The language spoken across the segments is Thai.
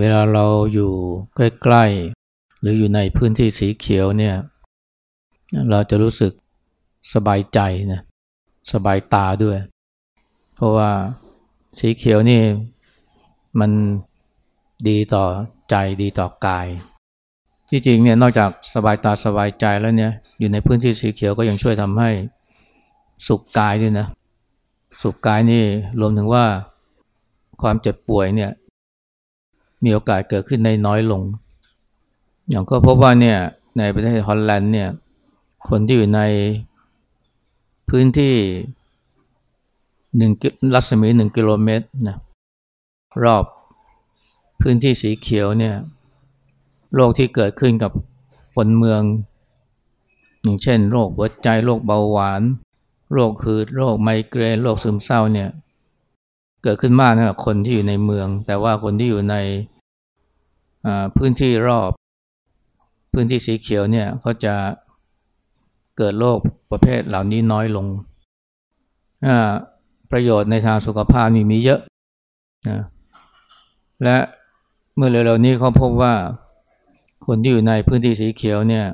เวลาเราอยู่ใกล้ๆ หรืออยู่ในพื้นที่สีเขียวเนี่ย เราจะรู้สึกสบายใจนะสบายตาด้วย เพราะว่าสีเขียวนี่มันดีต่อใจดีต่อกาย ที่จริงเนี่ยนอกจากสบายตาสบายใจแล้วเนี่ย อยู่ในพื้นที่สีเขียวก็ยังช่วยทำให้สุขกายด้วยนะ สุขกายนี่รวมถึงว่าความเจ็บป่วยเนี่ย มีโอกาสเกิดขึ้นในน้อยลง อย่างก็พบว่าเนี่ยในประเทศฮอลแลนด์เนี่ยคนที่อยู่ในพื้นที่หนึ่งรัศมีหนึ่งกิโลเมตรนะรอบพื้นที่สีเขียวเนี่ยโรคที่เกิดขึ้นกับคนเมือง อย่างเช่น โรคหัวใจโรคเบาหวาน โรคหืดโรคไมเกรนโรคซึมเศร้าเนี่ย เกิดขึ้นมากนะคนที่อยู่ในเมือง แต่ว่าคนที่อยู่ในพื้นที่รอบ พื้นที่สีเขียวเนี่ยเขาจะเกิดโรคประเภทเหล่านี้น้อยลง ประโยชน์ในทางสุขภาพมีมีเยอะนะและเมื่อเร็วๆนี้เขาพบว่าคนที่อยู่ในพื้นที่สีเขียวเนี่ย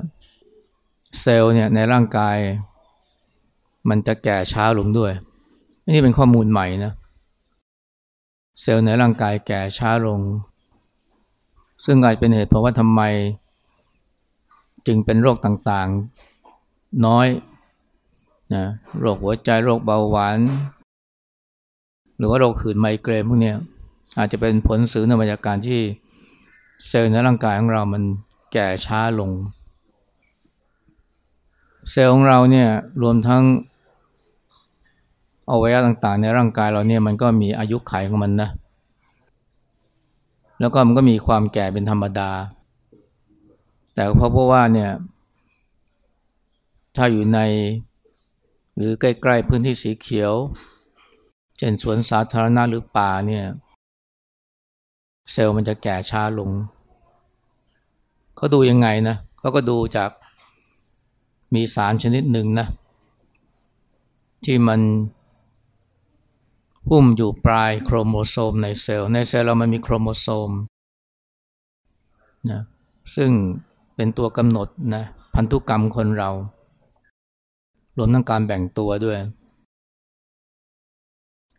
เซลล์เนี่ยในร่างกาย มันจะแก่ช้าลงด้วย นี่เป็นข้อมูลใหม่นะเเซลล์ในร่างกายแก่ช้าลง ซึ่งอาจเป็นเหตุเพราะว่าทำไม จึงเป็นโรคต่างๆน้อยนะโรคหัวใจโรคเบาหวาน หรือว่าโรคหืดไมเกรนพวกนี้อาจจะเป็นผลสืบเนื่องมาจากการที่เซลล์ในร่างกายของเรามันแก่ช้าลง เซลล์ของเราเนี่ยรวมทั้ง อวัยวะต่างๆ ในร่างกายเราเนี่ยมันก็มีอายุขัยของมันนะ แล้วก็มันก็มีความแก่เป็นธรรมดา แต่เพราะเพราะว่าเนี่ยถ้าอยู่ในหรือใกล้ๆพื้นที่สีเขียว เช่นสวนสาธารณะหรือป่าเนี่ยเซลล์มันจะแก่ช้าลง เขาดูยังไงนะเขาก็ดูจากมีสารชนิดหนึ่งนะ ที่มัน หุ้มอยู่ปลายโครโมโซมในเซลล์ ในเซลล์เรามันมีโครโมโซมนะซึ่งเป็นตัวกำหนดนะพันธุกรรมคนเรา รวมทั้งการแบ่งตัวด้วย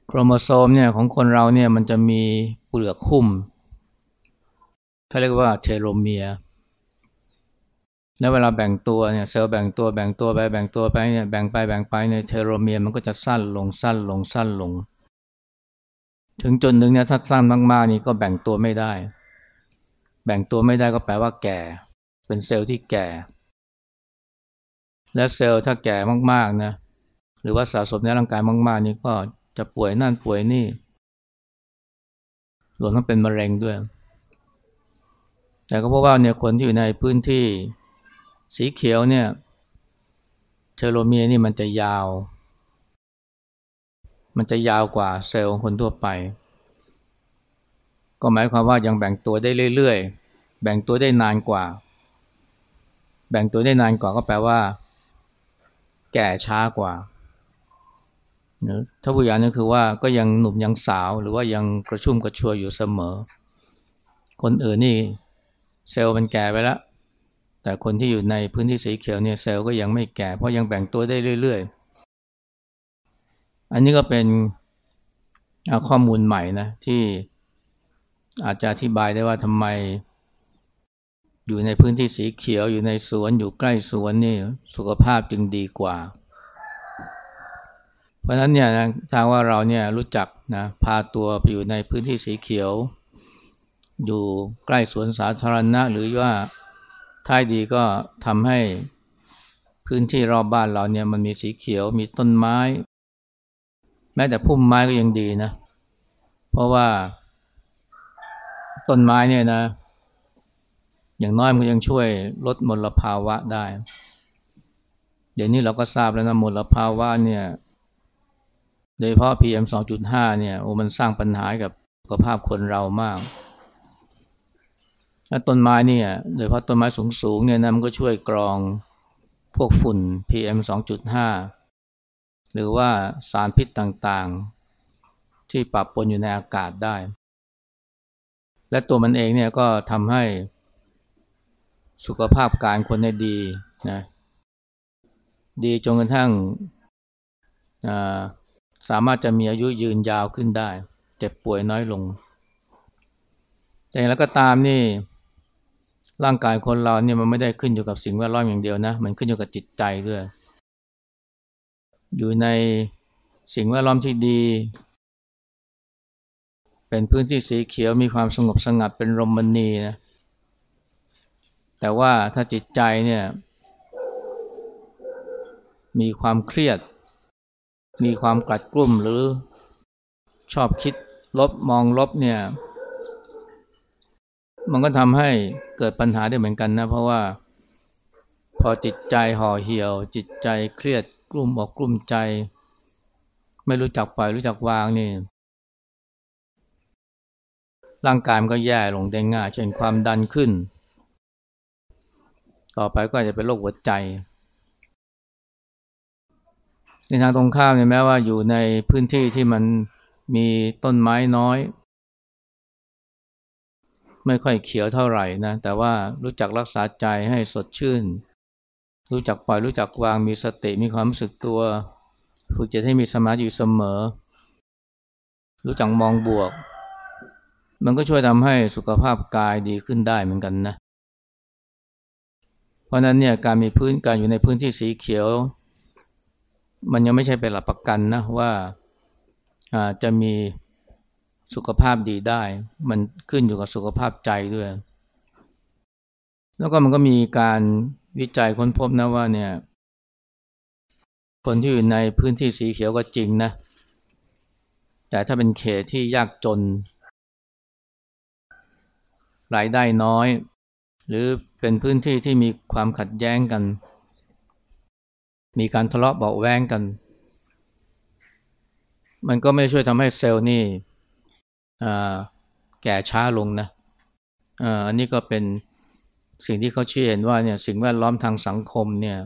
โครโมโซมเนี่ยของคนเราเนี่ยมันจะมีเปลือกหุ้มเขาเรียกว่าเทโลเมียร์แล้วเวลาแบ่งตัวเนี่ยเซลล์แบ่งตัวแบ่งตัวไปแบ่งตัวไปเนี่ยแบ่งไปแบ่งไปเนี่ยเทโลเมียร์มันก็จะสั้นลงสั้นลงสั้นลง ถึงจุดหนึ่งเนี่ยถ้าสั้นมากๆนี่ก็แบ่งตัวไม่ได้ แบ่งตัวไม่ได้ก็แปลว่าแก่ เป็นเซลล์ที่แก่ และเซลล์ถ้าแก่มากๆนะหรือว่าสะสมในร่างกายมากๆนี่ก็จะป่วยนั่นป่วยนี่รวมทั้งเป็นมะเร็งด้วย แต่ก็เพบว่าเนี่ยคนที่อยู่ในพื้นที่สีเขียวเนี่ยเทโลเมียร์นี่มันจะยาว มันจะยาวกว่าเซลล์ของคนทั่วไป ก็หมายความว่ายังแบ่งตัวได้เรื่อยๆ แบ่งตัวได้นานกว่า แบ่งตัวได้นานกว่าก็แปลว่า แก่ช้ากว่าถ้าผู้ยานี่คือว่าก็ยังหนุ่มยังสาวหรือว่ายังกระชุ่มกระชวยอยู่เสมอ คนอื่นนี่เซลล์มันแก่ไปแล้ว แต่คนที่อยู่ในพื้นที่สีเขียวเนี่ยเซลล์ก็ยังไม่แก่เพราะยังแบ่งตัวได้เรื่อยๆ อันนี้ก็เป็นข้อมูลใหม่นะที่อาจจะอธิบายได้ว่าทำไม อยู่ในพื้นที่สีเขียวอยู่ในสวนอยู่ใกล้สวนนี่สุขภาพจึงดีกว่า เพราะฉะนั้นเนี่ยนะถ้าว่าเราเนี่ยรู้จักนะพาตัวไปอยู่ในพื้นที่สีเขียว อยู่ใกล้สวนสาธารณะ หรือว่าท้ายดีก็ทำให้พื้นที่รอบบ้านเราเนี่ยมันมีสีเขียวมีต้นไม้ แม้แต่พุ่มไม้ก็ยังดีนะ เพราะว่าต้นไม้เนี่ยนะ อย่างน้อยมันยังช่วยลดมลภาวะได้ เดี๋ยวนี้เราก็ทราบแล้วนะมลภาวะเนี่ย โดยเฉพาะ PM 2.5 เนี่ยโอ้มันสร้างปัญหากับสุขภาพคนเรามากแล้วต้นไม้เนี่ย โดยเฉพาะต้นไม้สูงๆเนี่ยนะมันก็ช่วยกรองพวกฝุ่น PM 2.5 หรือว่าสารพิษต่างๆ ที่ปรับปนอยู่ในอากาศได้ และตัวมันเองเนี่ยก็ทำให้สุขภาพการคนได้ดีนะดีจนกระทั่งสามารถจะมีอายุยืนยาวขึ้นได้ เจ็บป่วยน้อยลง แต่แล้วก็ตามนี่ร่างกายคนเราเนี่ยมันไม่ได้ขึ้นอยู่กับสิ่งแวดล้อมอย่างเดียวนะ มันขึ้นอยู่กับจิตใจด้วย อยู่ในสิ่งแวดล้อมที่ดี เป็นพื้นที่สีเขียวมีความสงบสงัดเป็นรมณีนะแต่ว่าถ้าจิตใจเนี่ยมีความเครียด มีความกลัดกลุ่มหรือชอบคิดลบมองลบเนี่ย มันก็ทำให้เกิดปัญหาได้เหมือนกันนะ เพราะว่าพอจิตใจห่อเหี่ยว จิตใจเครียด กลุ่มอกกลุ่มใจ ไม่รู้จักปล่อยรู้จักวางนี่ ร่างกายมันก็แย่ลงได้ง่ายเช่นความดันขึ้น ต่อไปก็จะเป็นโรคหัวใจ ในทางตรงข้ามเนี่ยแม้ว่าอยู่ในพื้นที่ที่มันมีต้นไม้น้อย ไม่ค่อยเขียวเท่าไหร่นะ แต่ว่ารู้จักรักษาใจให้สดชื่น รู้จักปล่อยรู้จักวางมีสติมีความรู้สึกตัวฝึกจิตให้มีสมาธิอยู่เสมอ รู้จักมองบวก มันก็ช่วยทำให้สุขภาพกายดีขึ้นได้เหมือนกันนะ เพราะนั้นเนี่ยการมีพื้นการอยู่ในพื้นที่สีเขียว มันยังไม่ใช่เป็นหลักประกันนะว่าจะมีสุขภาพดีได้ มันขึ้นอยู่กับสุขภาพใจด้วย แล้วก็มันก็มีการ วิจัยค้นพบนะว่าเนี่ย คนที่อยู่ในพื้นที่สีเขียวก็จริงนะ แต่ถ้าเป็นเขตที่ยากจน รายได้น้อย หรือเป็นพื้นที่ที่มีความขัดแย้งกัน มีการทะเลาะเบาแวงกัน มันก็ไม่ช่วยทำให้เซลล์นี่แก่ช้าลงนะอันนี้ก็เป็น สิ่งที่เขาเชื่อเห็นว่าเนี่ยสิ่งแวดล้อมทางสังคมเนี่ย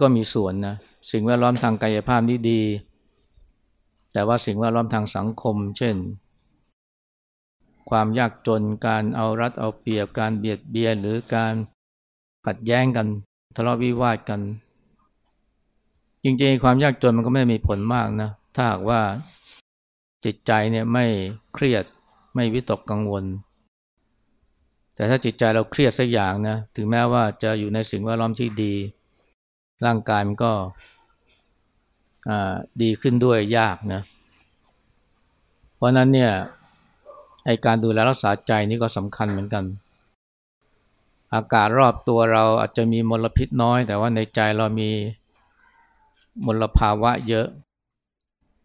ก็มีส่วนนะสิ่งแวดล้อมทางกายภาพนี่ดี แต่ว่าสิ่งแวดล้อมทางสังคม เช่น ความยากจนการเอารัดเอาเปรียบการเบียดเบียนหรือการขัดแย้งกันทะเลาะวิวาทกัน จริงๆความยากจนมันก็ไม่มีผลมากนะถ้าหากว่าจิตใจเนี่ยไม่เครียดไม่วิตกกังวล แต่ถ้าจิตใจเราเครียดสักอย่างนะถึงแม้ว่าจะอยู่ในสิ่งแวดล้อมที่ดี ร่างกายมันก็ดีขึ้นด้วยยากนะ เพราะนั้นเนี่ยไอการดูแลรักษาใจนี่ก็สำคัญเหมือนกัน อากาศรอบตัวเราอาจจะมีมลพิษน้อย แต่ว่าในใจเรามีมลภาวะเยอะ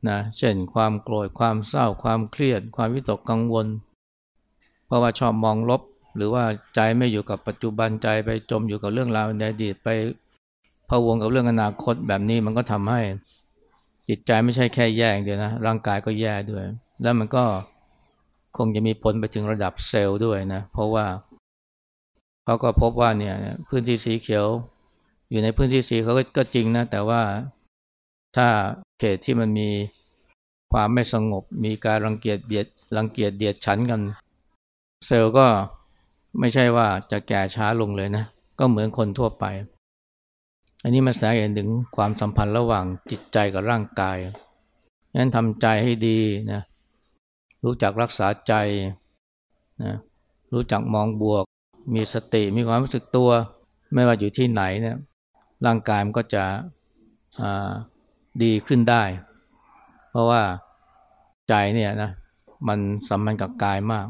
นะเช่นความโกรธความเศร้าความเครียด ความวิตกกังวล เพราะว่าชอบมองลบ หรือว่าใจไม่อยู่กับปัจจุบันใจไปจมอยู่กับเรื่องราวในอดีตไปพะวงกับเรื่องอนาคตแบบนี้มันก็ทำให้จิตใจไม่ใช่แค่แย่งเดียวนะร่างกายก็แย่ด้วย แล้วมันก็คงจะมีผลไปถึงระดับเซลล์ด้วยนะ เพราะว่าเขาก็พบว่าเนี่ยพื้นที่สีเขียว อยู่ในพื้นที่สีเขาก็จริงนะ แต่ว่าถ้าเขตที่มันมีความไม่สงบ มีการรังเกียจเบียดรังเกียจเดียดฉันกัน เซลล์ก็ ไม่ใช่ว่าจะแก่ช้าลงเลยนะ ก็เหมือนคนทั่วไป อันนี้มันแสดงเห็นถึงความสัมพันธ์ระหว่างจิตใจกับร่างกายงั้นทำใจให้ดีนะรู้จักรักษาใจนะรู้จักมองบวก มีสติมีความรู้สึกตัว ไม่ว่าอยู่ที่ไหนเนี่ยร่างกายมันก็จะดีขึ้นได้ เพราะว่าใจเนี่ยนะมันสัมพันธ์กับกายมาก